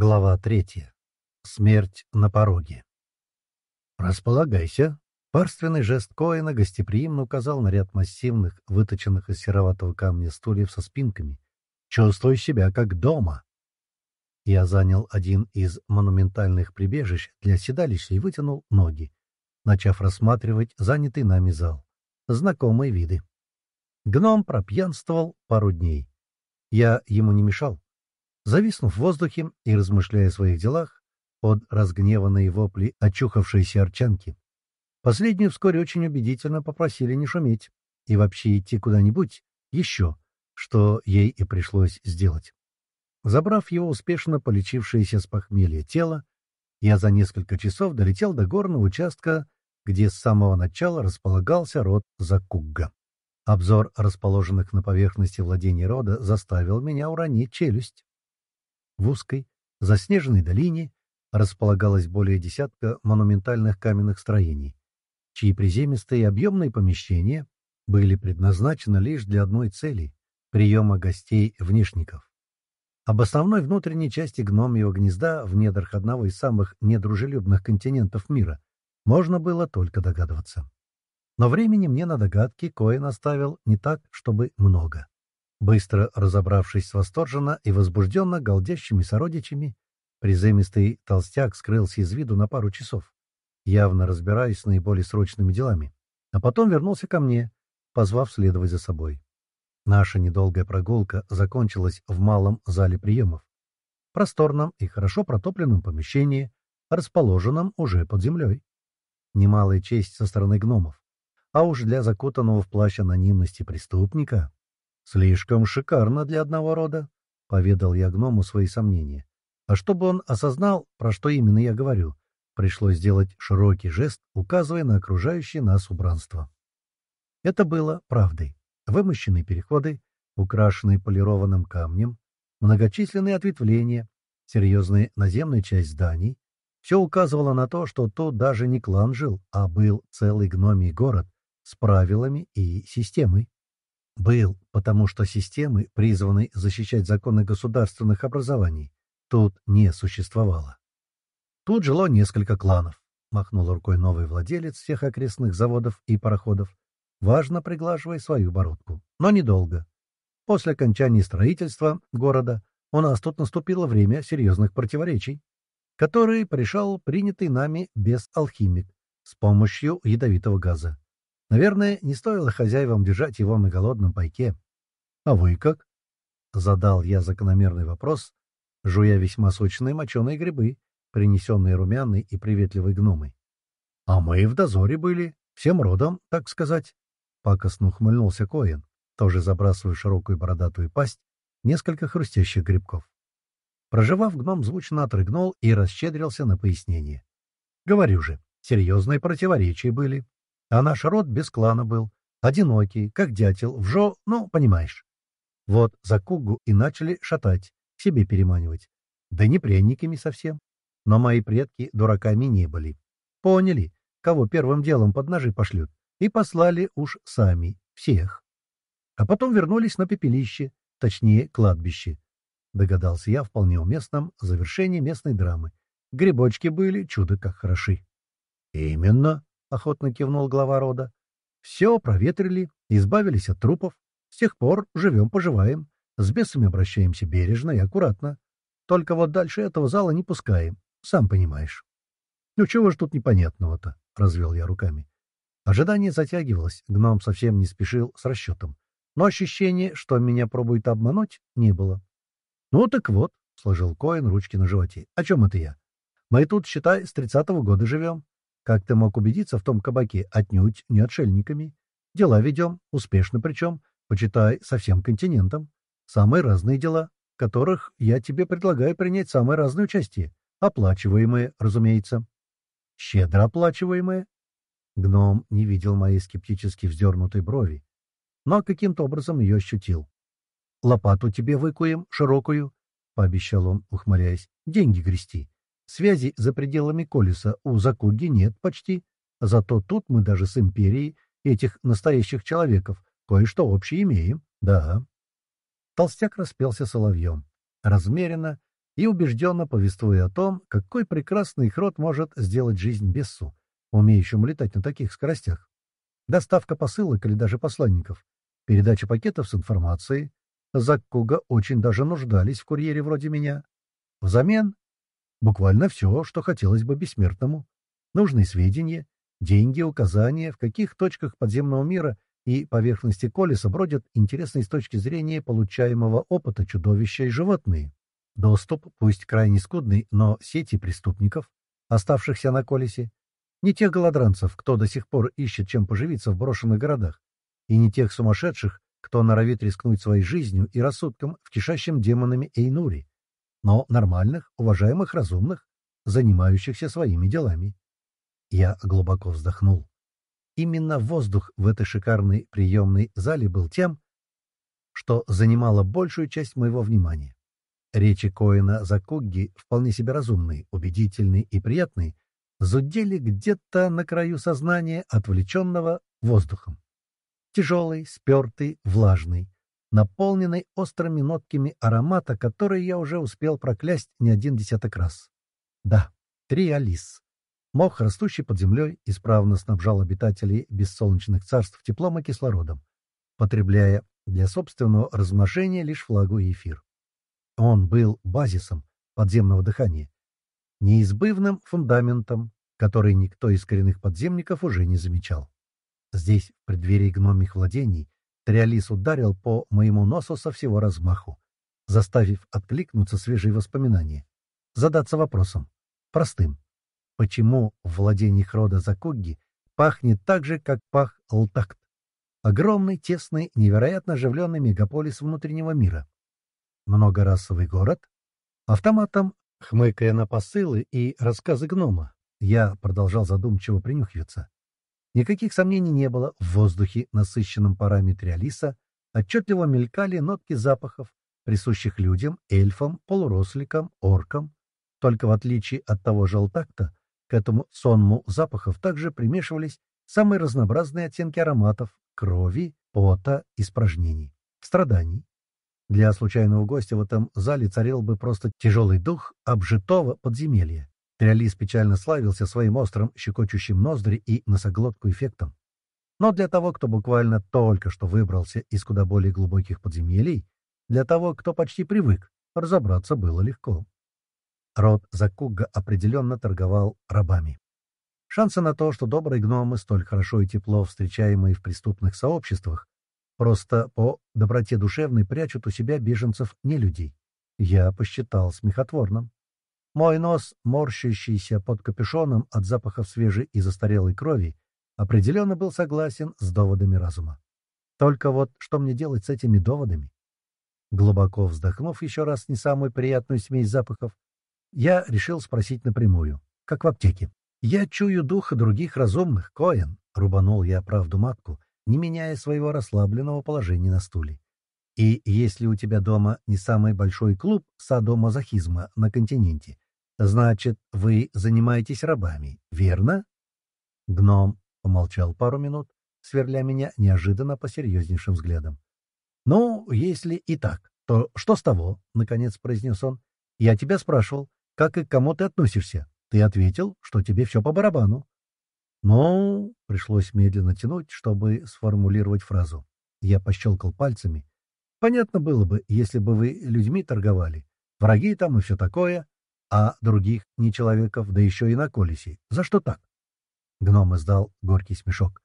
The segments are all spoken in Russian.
Глава третья. Смерть на пороге. «Располагайся». Парственный жест Коэна гостеприимно указал на ряд массивных, выточенных из сероватого камня стульев со спинками. «Чувствуй себя как дома». Я занял один из монументальных прибежищ для седалища и вытянул ноги, начав рассматривать занятый нами зал. Знакомые виды. Гном пропьянствовал пару дней. Я ему не мешал Зависнув в воздухе и размышляя о своих делах, под разгневанные вопли очухавшейся арчанки, последнюю вскоре очень убедительно попросили не шуметь и вообще идти куда-нибудь еще, что ей и пришлось сделать. Забрав его успешно полечившееся с похмелья тело, я за несколько часов долетел до горного участка, где с самого начала располагался род Закугга. Обзор расположенных на поверхности владений рода заставил меня уронить челюсть. В узкой, заснеженной долине располагалось более десятка монументальных каменных строений, чьи приземистые и объемные помещения были предназначены лишь для одной цели — приема гостей-внешников. Об основной внутренней части гномьего гнезда в недрах одного из самых недружелюбных континентов мира можно было только догадываться. Но времени мне на догадки Коэн оставил не так, чтобы много. Быстро разобравшись с восторженно и возбужденно галдящими сородичами, приземистый толстяк скрылся из виду на пару часов, явно разбираясь с наиболее срочными делами, а потом вернулся ко мне, позвав следовать за собой. Наша недолгая прогулка закончилась в малом зале приемов, просторном и хорошо протопленном помещении, расположенном уже под землей. Немалая честь со стороны гномов, а уж для закутанного в плащ анонимности преступника «Слишком шикарно для одного рода», — поведал я гному свои сомнения. А чтобы он осознал, про что именно я говорю, пришлось сделать широкий жест, указывая на окружающее нас убранство. Это было правдой. Вымощенные переходы, украшенные полированным камнем, многочисленные ответвления, серьезная наземная часть зданий — все указывало на то, что тут даже не клан жил, а был целый гномий город с правилами и системой. Был, потому что системы, призванной защищать законы государственных образований, тут не существовало. Тут жило несколько кланов, махнул рукой новый владелец всех окрестных заводов и пароходов, важно приглаживая свою бородку. Но недолго. После окончания строительства города у нас тут наступило время серьезных противоречий, которые порешал принятый нами без алхимик с помощью ядовитого газа. Наверное, не стоило хозяевам держать его на голодном пайке. — А вы как? — задал я закономерный вопрос, жуя весьма сочные моченые грибы, принесенные румяной и приветливой гномой. — А мы в дозоре были, всем родом, так сказать. Пакостно ухмыльнулся Коэн, тоже забрасывая широкую бородатую пасть несколько хрустящих грибков. Проживав, гном звучно отрыгнул и расщедрился на пояснение. — Говорю же, серьезные противоречия были. А наш род без клана был, одинокий, как дятел, в жо, ну, понимаешь. Вот за Кугу и начали шатать, себе переманивать. Да не пряниками совсем. Но мои предки дураками не были. Поняли, кого первым делом под ножи пошлют, и послали уж сами, всех. А потом вернулись на пепелище, точнее, кладбище. Догадался я вполне уместном завершении местной драмы. Грибочки были чудо как хороши. — Именно, — охотно кивнул глава рода. «Все проветрили, избавились от трупов. С тех пор живем-поживаем, с бесами обращаемся бережно и аккуратно. Только вот дальше этого зала не пускаем, сам понимаешь». «Ну чего ж тут непонятного-то?» — развел я руками. Ожидание затягивалось, гном совсем не спешил с расчетом. Но ощущения, что меня пробует обмануть, не было. «Ну так вот», — сложил Коин ручки на животе. «О чем это я? Мы тут, считай, с тридцатого года живем. Как ты мог убедиться в том кабаке? Отнюдь не отшельниками. Дела ведем, успешно причем, почитай, со всем континентом. Самые разные дела, в которых я тебе предлагаю принять самое разное участие. Оплачиваемые, разумеется. Щедро оплачиваемые. Гном не видел моей скептически вздернутой брови, но каким-то образом ее ощутил. «Лопату тебе выкуем, широкую», — пообещал он, ухмыляясь. «Деньги грести. Связи за пределами Колеса у Закуги нет почти, зато тут мы даже с Империей этих настоящих человеков кое-что общее имеем, да. Толстяк распелся соловьем. Размеренно и убежденно повествуя о том, какой прекрасный их род может сделать жизнь Бессу, умеющему летать на таких скоростях. Доставка посылок или даже посланников, передача пакетов с информацией. Заккуга очень даже нуждались в курьере вроде меня. Взамен буквально все, что хотелось бы бессмертному. Нужные сведения, деньги, указания, в каких точках подземного мира и поверхности Колеса бродят интересные с точки зрения получаемого опыта чудовища и животные. Доступ, пусть крайне скудный, но сети преступников, оставшихся на Колесе, не тех голодранцев, кто до сих пор ищет чем поживиться в брошенных городах, и не тех сумасшедших, кто норовит рискнуть своей жизнью и рассудком в кишащем демонами Эйнури, но нормальных, уважаемых, разумных, занимающихся своими делами. Я глубоко вздохнул. Именно воздух в этой шикарной приемной зале был тем, что занимало большую часть моего внимания. Речи Коина Закугги, вполне себе разумные, убедительные и приятные, зудели где-то на краю сознания, отвлеченного воздухом. Тяжелый, спертый, влажный, наполненный острыми нотками аромата, который я уже успел проклясть не один десяток раз. Да, триалис. Мох, растущий под землей, исправно снабжал обитателей бессолнечных царств теплом и кислородом, потребляя для собственного размножения лишь влагу и эфир. Он был базисом подземного дыхания, неизбывным фундаментом, который никто из коренных подземников уже не замечал. Здесь, в преддверии гномих владений, Триалис ударил по моему носу со всего размаху, заставив откликнуться свежие воспоминания, задаться вопросом, простым, почему в владениях рода Закуги пахнет так же, как пах Алтакт, огромный, тесный, невероятно оживленный мегаполис внутреннего мира. Многорасовый город, автоматом Хмыкая на посылы и рассказы гнома, я продолжал задумчиво принюхиваться. Никаких сомнений не было, в воздухе, насыщенном парами триалиса, отчетливо мелькали нотки запахов, присущих людям, эльфам, полуросликам, оркам. Только в отличие от того же Алтакта, к этому сонму запахов также примешивались самые разнообразные оттенки ароматов, крови, пота, испражнений, страданий. Для случайного гостя в этом зале царил бы просто тяжелый дух обжитого подземелья. Триалис печально славился своим острым, щекочущим ноздри и носоглотку эффектом. Но для того, кто буквально только что выбрался из куда более глубоких подземелий, для того, кто почти привык, разобраться было легко. Род Закуга определенно торговал рабами. Шансы на то, что добрые гномы, столь хорошо и тепло встречаемые в преступных сообществах, Просто по доброте душевной прячут у себя беженцев не людей. Я посчитал смехотворным. Мой нос, морщащийся под капюшоном от запахов свежей и застарелой крови, определенно был согласен с доводами разума. Только вот что мне делать с этими доводами? Глубоко вздохнув еще раз не самую приятную смесь запахов, я решил спросить напрямую, как в аптеке. «Я чую духа других разумных, Коэн», — рубанул я правду матку, не меняя своего расслабленного положения на стуле. И если у тебя дома не самый большой клуб садомазохизма на континенте, значит, вы занимаетесь рабами, верно? Гном помолчал пару минут, сверля меня неожиданно посерьезнейшим взглядом. «Ну, если и так, то что с того?» — наконец произнес он. «Я тебя спрашивал, как и к кому ты относишься. Ты ответил, что тебе все по барабану. «Ну...» — пришлось медленно тянуть, чтобы сформулировать фразу. Я пощелкал пальцами. «Понятно было бы, если бы вы людьми торговали. Враги там и все такое, а других не человеков, да еще и на колесе. За что так?» Гном издал горький смешок.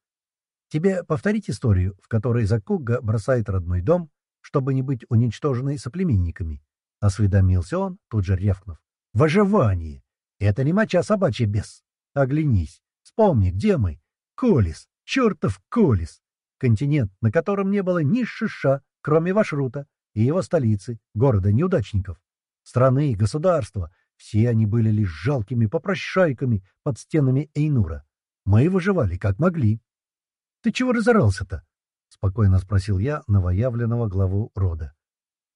«Тебе повторить историю, в которой Закуга бросает родной дом, чтобы не быть уничтоженной соплеменниками?» — осведомился он, тут же рявкнув. «Выживание! Это не моча собачья бес! Оглянись! Вспомни, где мы? Колис, чертов Колис. Континент, на котором не было ни шиша, кроме Вашрута и его столицы, города неудачников. Страны, государства, все они были лишь жалкими попрошайками под стенами Эйнура. Мы выживали, как могли. — Ты чего разорался-то? — спокойно спросил я новоявленного главу рода.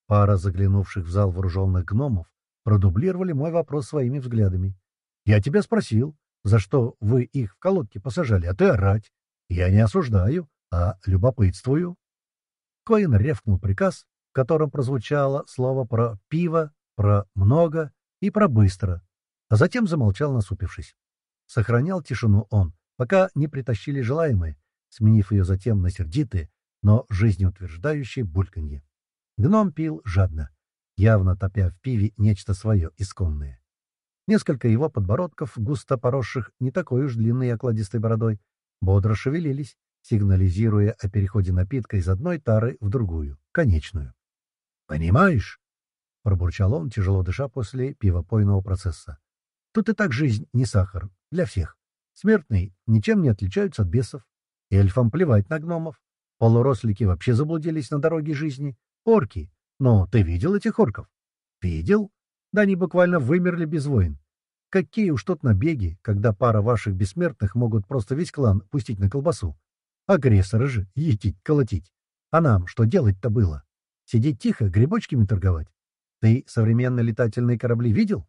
Пара заглянувших в зал вооруженных гномов продублировали мой вопрос своими взглядами. — Я тебя спросил за что вы их в колодки посажали, а ты орать. Я не осуждаю, а любопытствую. Коин ревкнул приказ, в котором прозвучало слово про пиво, про много и про быстро, а затем замолчал, насупившись. Сохранял тишину он, пока не притащили желаемое, сменив ее затем на сердитые, но жизнеутверждающее бульканье. Гном пил жадно, явно топя в пиве нечто свое исконное. Несколько его подбородков, густо поросших не такой уж длинной и окладистой бородой, бодро шевелились, сигнализируя о переходе напитка из одной тары в другую, конечную. «Понимаешь?» — пробурчал он, тяжело дыша после пивопойного процесса. «Тут и так жизнь не сахар. Для всех. Смертные ничем не отличаются от бесов. Эльфам плевать на гномов. Полурослики вообще заблудились на дороге жизни. Орки. Но ты видел этих орков? Видел? Да они буквально вымерли без войн. Какие уж тут набеги, когда пара ваших бессмертных могут просто весь клан пустить на колбасу. Агрессоры же, етить, колотить. А нам что делать-то было? Сидеть тихо, грибочками торговать? Ты современные летательные корабли видел?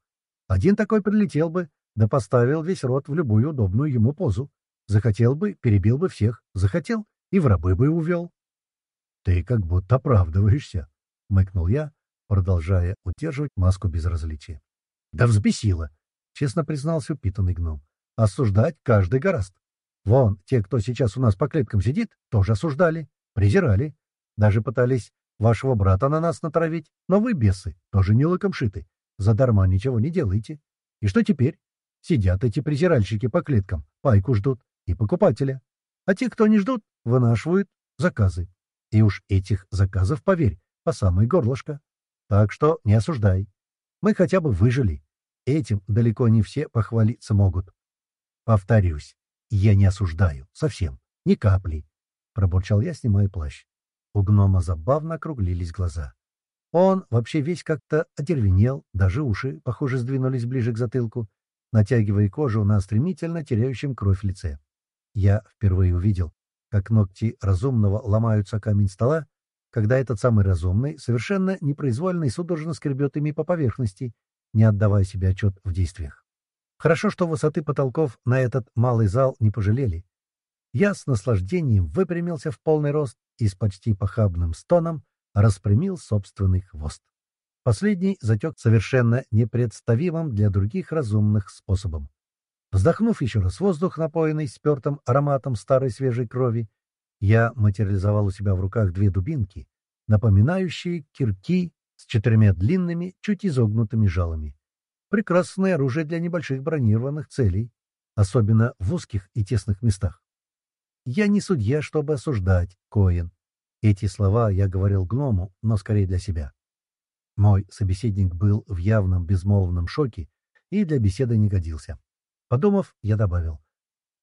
Один такой прилетел бы, да поставил весь рот в любую удобную ему позу. Захотел бы, перебил бы всех. Захотел, и в рабы бы увел. — Ты как будто оправдываешься, — мыкнул я, продолжая удерживать маску безразличия. — Да взбесило, — честно признался упитанный гном. — Осуждать каждый гораст. Вон, те, кто сейчас у нас по клеткам сидит, тоже осуждали, презирали. Даже пытались вашего брата на нас натравить. Но вы, бесы, тоже не лыком шиты. Задарма ничего не делаете. И что теперь? Сидят эти презиральщики по клеткам, пайку ждут и покупателя. А те, кто не ждут, вынашивают заказы. И уж этих заказов, поверь, по самое горлышко. Так что не осуждай. Мы хотя бы выжили. Этим далеко не все похвалиться могут. Повторюсь, я не осуждаю. Совсем. Ни капли. Пробурчал я, снимая плащ. У гнома забавно округлились глаза. Он вообще весь как-то одервенел, даже уши, похоже, сдвинулись ближе к затылку, натягивая кожу на стремительно теряющем кровь лице. Я впервые увидел, как ногти разумного ломаются камень стола, когда этот самый разумный совершенно непроизвольно и судорожно скребет ими по поверхности, не отдавая себе отчет в действиях. Хорошо, что высоты потолков на этот малый зал не пожалели. Я с наслаждением выпрямился в полный рост и с почти похабным стоном распрямил собственный хвост. Последний затек совершенно непредставимым для других разумных способом. Вздохнув еще раз воздух, напоенный спертым ароматом старой свежей крови, я материализовал у себя в руках две дубинки, напоминающие кирки с четырьмя длинными, чуть изогнутыми жалами. Прекрасное оружие для небольших бронированных целей, особенно в узких и тесных местах. Я не судья, чтобы осуждать, Коин. Эти слова я говорил гному, но скорее для себя. Мой собеседник был в явном безмолвном шоке и для беседы не годился. Подумав, я добавил.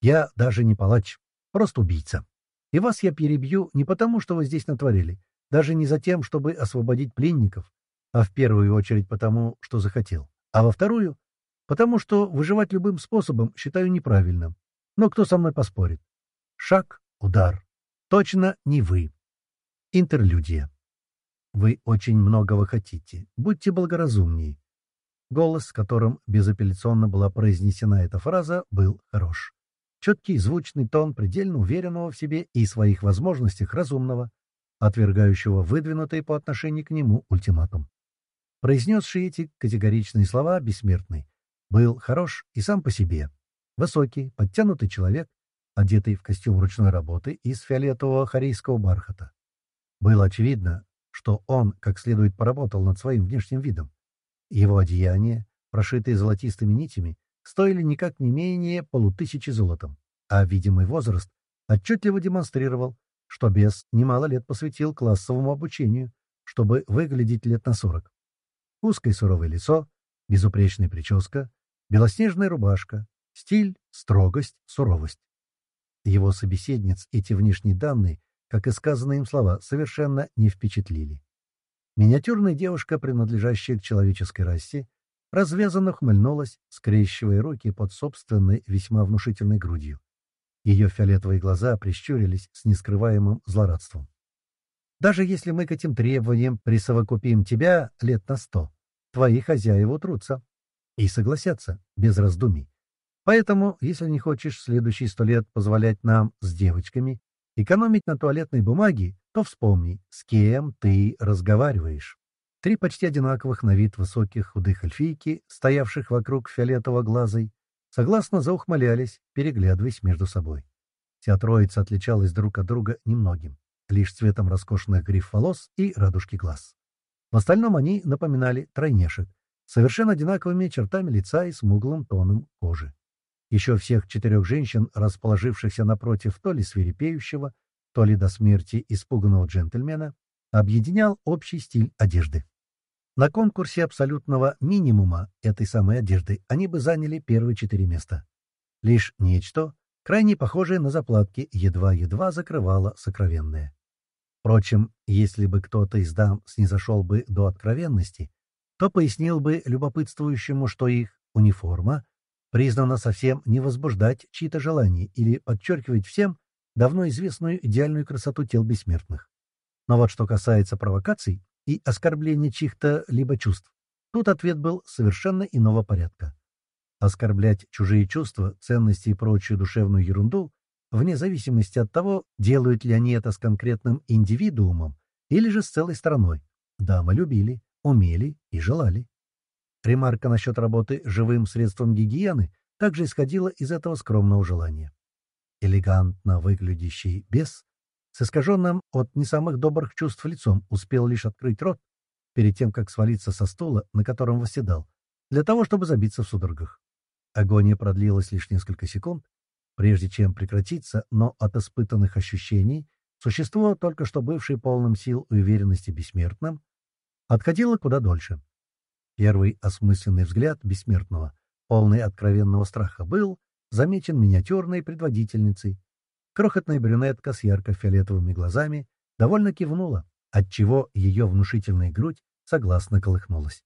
«Я даже не палач, просто убийца. И вас я перебью не потому, что вы здесь натворили, даже не за тем, чтобы освободить пленников, а в первую очередь потому, что захотел, а во вторую — потому что выживать любым способом считаю неправильным. Но кто со мной поспорит? Шаг, удар. Точно не вы. Интерлюдия. Вы очень многого хотите. Будьте благоразумнее. Голос, которым безапелляционно была произнесена эта фраза, был хорош. Четкий, звучный тон предельно уверенного в себе и своих возможностях разумного, отвергающего выдвинутый по отношению к нему ультиматум. Произнесший эти категоричные слова бессмертный был хорош и сам по себе. Высокий, подтянутый человек, одетый в костюм ручной работы из фиолетового харийского бархата. Было очевидно, что он как следует поработал над своим внешним видом. Его одеяния, прошитые золотистыми нитями, стоили никак не менее полутысячи золотом, а видимый возраст отчетливо демонстрировал, что бес немало лет посвятил классовому обучению, чтобы выглядеть лет на сорок. Узкое суровое лицо, безупречная прическа, белоснежная рубашка, стиль, строгость, суровость. Его собеседниц эти внешние данные как и сказанные им слова, совершенно не впечатлили. Миниатюрная девушка, принадлежащая к человеческой расе, развязанно хмыльнулась, скрещивая руки под собственной весьма внушительной грудью. Ее фиолетовые глаза прищурились с нескрываемым злорадством. «Даже если мы к этим требованиям присовокупим тебя лет на сто, твои хозяева утрутся и согласятся, без раздумий. Поэтому, если не хочешь следующие сто лет позволять нам с девочками экономить на туалетной бумаге, то вспомни, с кем ты разговариваешь. Три почти одинаковых на вид высоких худых эльфийки, стоявших вокруг фиолетового глазой, согласно заухмылялись, переглядываясь между собой. Вся троица отличалась друг от друга немногим, лишь цветом роскошных гриф волос и радужки глаз. В остальном они напоминали тройнешек, совершенно одинаковыми чертами лица и смуглым тоном кожи. Еще всех четырех женщин, расположившихся напротив то ли свирепеющего, то ли до смерти испуганного джентльмена, объединял общий стиль одежды. На конкурсе абсолютного минимума этой самой одежды они бы заняли первые четыре места. Лишь нечто, крайне похожее на заплатки, едва-едва закрывало сокровенное. Впрочем, если бы кто-то из дам снизошел бы до откровенности, то пояснил бы любопытствующему, что их униформа признана совсем не возбуждать чьи-то желания или подчеркивать всем давно известную идеальную красоту тел бессмертных. Но вот что касается провокаций и оскорбления чьих-то либо чувств, тут ответ был совершенно иного порядка. Оскорблять чужие чувства, ценности и прочую душевную ерунду, вне зависимости от того, делают ли они это с конкретным индивидуумом или же с целой страной, дамы любили, умели и желали. Ремарка насчет работы живым средством гигиены также исходила из этого скромного желания. Элегантно выглядящий бес с искаженным от не самых добрых чувств лицом успел лишь открыть рот перед тем, как свалиться со стула, на котором восседал, для того, чтобы забиться в судорогах. Агония продлилась лишь несколько секунд, прежде чем прекратиться, но от испытанных ощущений существо, только что бывшее полным сил и уверенности бессмертным, отходило куда дольше. Первый осмысленный взгляд бессмертного, полный откровенного страха, был замечен миниатюрной предводительницей. Крохотная брюнетка с ярко-фиолетовыми глазами довольно кивнула, отчего ее внушительная грудь согласно колыхнулась.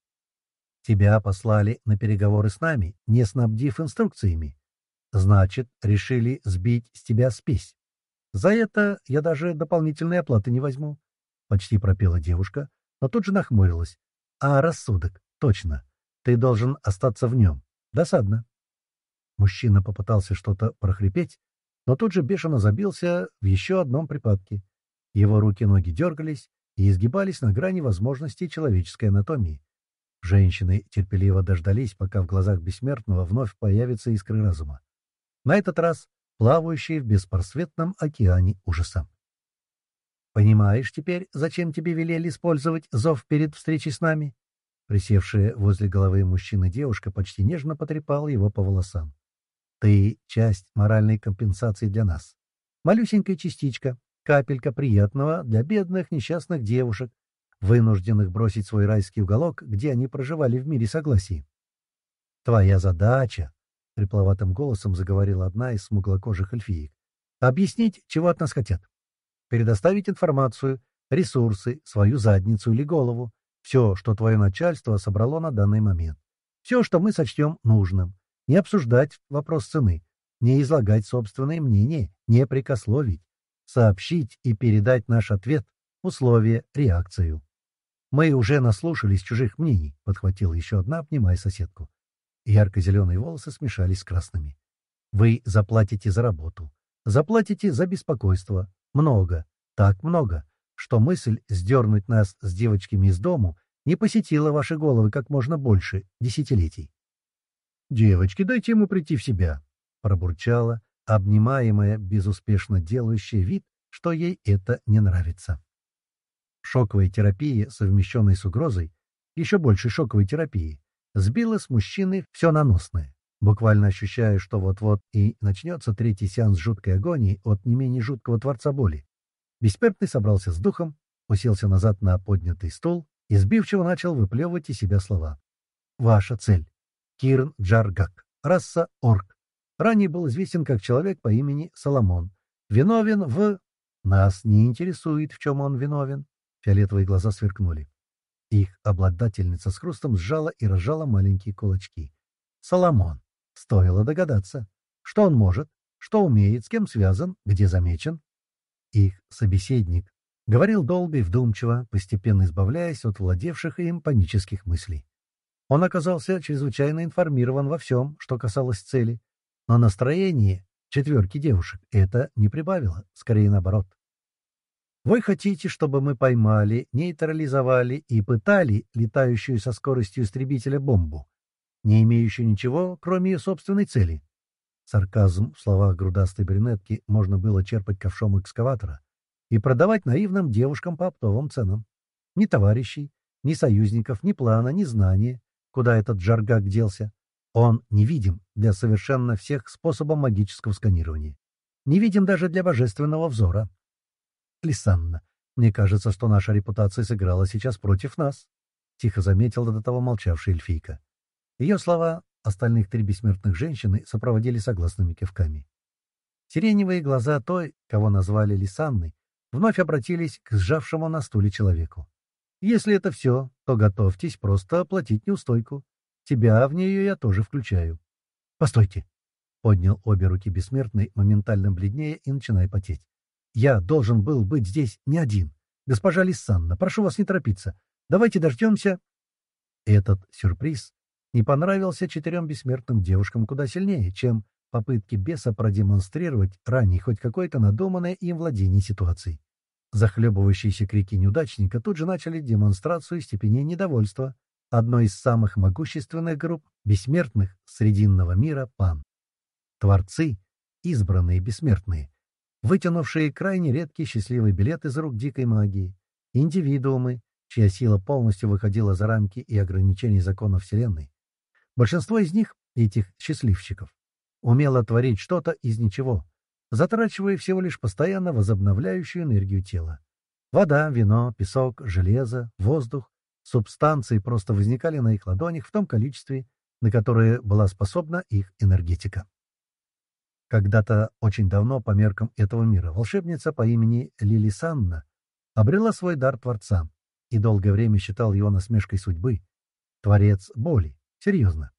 «Тебя послали на переговоры с нами, не снабдив инструкциями. Значит, решили сбить с тебя спесь. За это я даже дополнительной оплаты не возьму», — почти пропела девушка, но тут же нахмурилась. «А рассудок? Точно. Ты должен остаться в нем. Досадно». Мужчина попытался что-то прохрипеть, но тут же бешено забился в еще одном припадке. Его руки и ноги дергались и изгибались на грани возможностей человеческой анатомии. Женщины терпеливо дождались, пока в глазах бессмертного вновь появятся искры разума. На этот раз плавающие в беспросветном океане ужаса. «Понимаешь теперь, зачем тебе велели использовать зов перед встречей с нами?» Присевшая возле головы мужчины девушка почти нежно потрепала его по волосам. «Ты — часть моральной компенсации для нас. Малюсенькая частичка, капелька приятного для бедных несчастных девушек, вынужденных бросить свой райский уголок, где они проживали в мире согласия. Твоя задача, — хрипловатым голосом заговорила одна из смуглокожих эльфиек, — объяснить, чего от нас хотят предоставить информацию, ресурсы, свою задницу или голову, все, что твое начальство собрало на данный момент. Все, что мы сочтем нужным. Не обсуждать вопрос цены, не излагать собственное мнение, не прикословить, сообщить и передать наш ответ, условия, реакцию. «Мы уже наслушались чужих мнений», — подхватила еще одна, обнимая соседку. Ярко-зеленые волосы смешались с красными. «Вы заплатите за работу, заплатите за беспокойство, много, так много, что мысль сдернуть нас с девочками из дому не посетила ваши головы как можно больше десятилетий. «Девочки, дайте ему прийти в себя», — пробурчала, обнимаемая, безуспешно делающая вид, что ей это не нравится. Шоковая терапия, совмещенная с угрозой, еще больше шоковой терапии, сбила с мужчины все наносное, буквально ощущая, что вот-вот и начнется третий сеанс жуткой агонии от не менее жуткого творца боли. Бессмертный собрался с духом, уселся назад на поднятый стул и сбивчиво начал выплевывать из себя слова. «Ваша цель. Кирн Джаргак. Раса Орк. Ранее был известен как человек по имени Соломон. Виновен в... Нас не интересует, в чем он виновен». Фиолетовые глаза сверкнули. Их обладательница с хрустом сжала и разжала маленькие кулачки. Соломон. Стоило догадаться. Что он может, что умеет, с кем связан, где замечен. Их собеседник говорил долго и вдумчиво, постепенно избавляясь от владевших им панических мыслей. Он оказался чрезвычайно информирован во всем, что касалось цели, но настроение четверки девушек это не прибавило, скорее наоборот. Вы хотите, чтобы мы поймали, нейтрализовали и пытали летающую со скоростью истребителя бомбу, не имеющую ничего, кроме ее собственной цели? Сарказм в словах грудастой брюнетки можно было черпать ковшом экскаватора и продавать наивным девушкам по оптовым ценам. Ни товарищей, ни союзников, ни плана, ни знания, куда этот жаргак делся. Он невидим для совершенно всех способов магического сканирования. Невидим даже для божественного взора. Лисанна, мне кажется, что наша репутация сыграла сейчас против нас», — тихо заметила до того молчавшая эльфийка. Ее слова остальных три бессмертных женщины сопроводили согласными кивками. Сиреневые глаза той, кого назвали Лисанной, вновь обратились к сжавшему на стуле человеку. «Если это все, то готовьтесь просто оплатить неустойку. Тебя в нее я тоже включаю». «Постойте!» — поднял обе руки бессмертный, моментально бледнее и начиная потеть. Я должен был быть здесь не один. Госпожа Лиссанна, прошу вас не торопиться. Давайте дождемся. Этот сюрприз не понравился четырем бессмертным девушкам куда сильнее, чем попытки беса продемонстрировать ранее хоть какое-то надуманное им владение ситуацией. Захлебывающиеся крики неудачника тут же начали демонстрацию степеней недовольства одной из самых могущественных групп бессмертных Срединного мира пан. Творцы, избранные бессмертные, вытянувшие крайне редкий счастливый билет из рук дикой магии, индивидуумы, чья сила полностью выходила за рамки и ограничений законов Вселенной. Большинство из них, этих счастливчиков, умело творить что-то из ничего, затрачивая всего лишь постоянно возобновляющую энергию тела. Вода, вино, песок, железо, воздух, субстанции просто возникали на их ладонях в том количестве, на которое была способна их энергетика. Когда-то очень давно, по меркам этого мира, волшебница по имени Лили Санна обрела свой дар Творца и долгое время считал его насмешкой судьбы. Творец боли. Серьезно.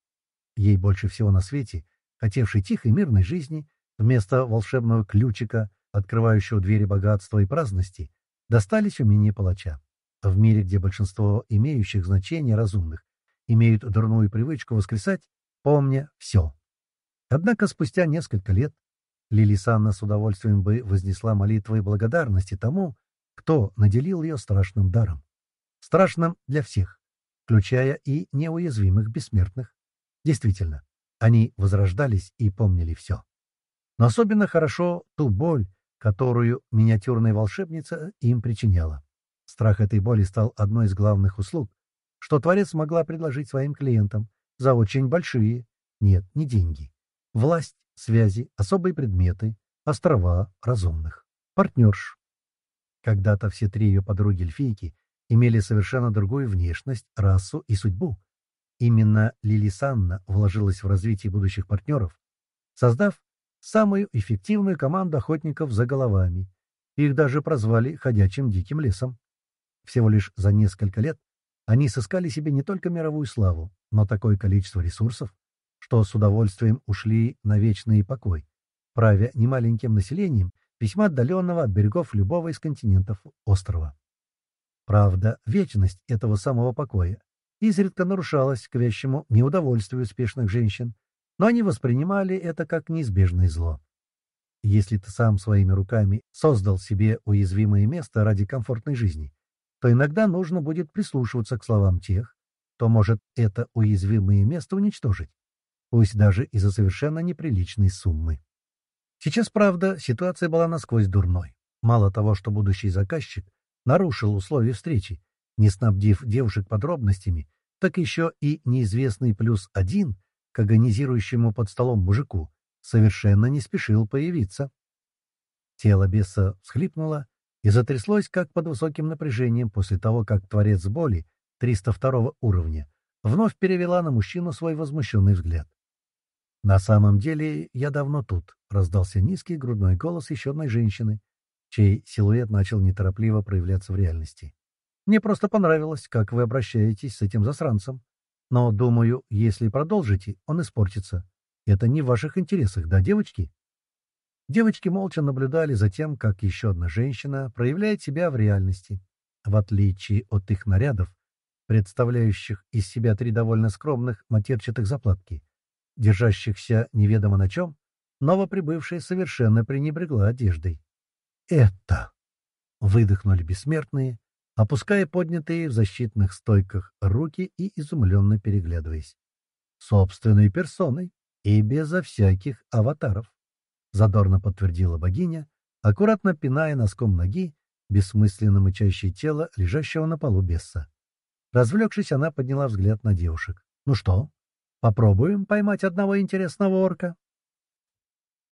Ей больше всего на свете, хотевшей тихой мирной жизни, вместо волшебного ключика, открывающего двери богатства и праздности, достались умения палача. В мире, где большинство имеющих значение разумных имеют дурную привычку воскресать, помня все. Однако спустя несколько лет Лили Санна с удовольствием бы вознесла молитвы благодарности тому, кто наделил ее страшным даром. Страшным для всех, включая и неуязвимых бессмертных. Действительно, они возрождались и помнили все. Но особенно хорошо ту боль, которую миниатюрная волшебница им причиняла. Страх этой боли стал одной из главных услуг, что Творец могла предложить своим клиентам за очень большие, нет, не деньги, власть, связи, особые предметы, острова разумных, партнерш. Когда-то все три ее подруги-эльфийки имели совершенно другую внешность, расу и судьбу. Именно Лилисанна вложилась в развитие будущих партнеров, создав самую эффективную команду охотников за головами. Их даже прозвали «ходячим диким лесом». Всего лишь за несколько лет они сыскали себе не только мировую славу, но такое количество ресурсов, что с удовольствием ушли на вечный покой, правя немаленьким населением, весьма отдаленного от берегов любого из континентов острова. Правда, вечность этого самого покоя изредка нарушалась к вещему неудовольствию успешных женщин, но они воспринимали это как неизбежное зло. Если ты сам своими руками создал себе уязвимое место ради комфортной жизни, то иногда нужно будет прислушиваться к словам тех, кто может это уязвимое место уничтожить пусть даже из-за совершенно неприличной суммы. Сейчас, правда, ситуация была насквозь дурной. Мало того, что будущий заказчик нарушил условия встречи, не снабдив девушек подробностями, так еще и неизвестный плюс один к агонизирующему под столом мужику совершенно не спешил появиться. Тело беса всхлипнуло и затряслось, как под высоким напряжением после того, как Творец боли 302 уровня вновь перевела на мужчину свой возмущенный взгляд. «На самом деле я давно тут», — раздался низкий грудной голос еще одной женщины, чей силуэт начал неторопливо проявляться в реальности. «Мне просто понравилось, как вы обращаетесь с этим засранцем. Но, думаю, если продолжите, он испортится. Это не в ваших интересах, да, девочки?» Девочки молча наблюдали за тем, как еще одна женщина проявляет себя в реальности. В отличие от их нарядов, представляющих из себя три довольно скромных матерчатых заплатки, держащихся неведомо на чем, новоприбывшая совершенно пренебрегла одеждой. «Это...» выдохнули бессмертные, опуская поднятые в защитных стойках руки и изумленно переглядываясь. Собственной персоной и безо всяких аватаров, задорно подтвердила богиня, аккуратно пиная носком ноги бессмысленно мычащее тело, лежащего на полу беса. Развлекшись, она подняла взгляд на девушек. «Ну что, попробуем поймать одного интересного орка?»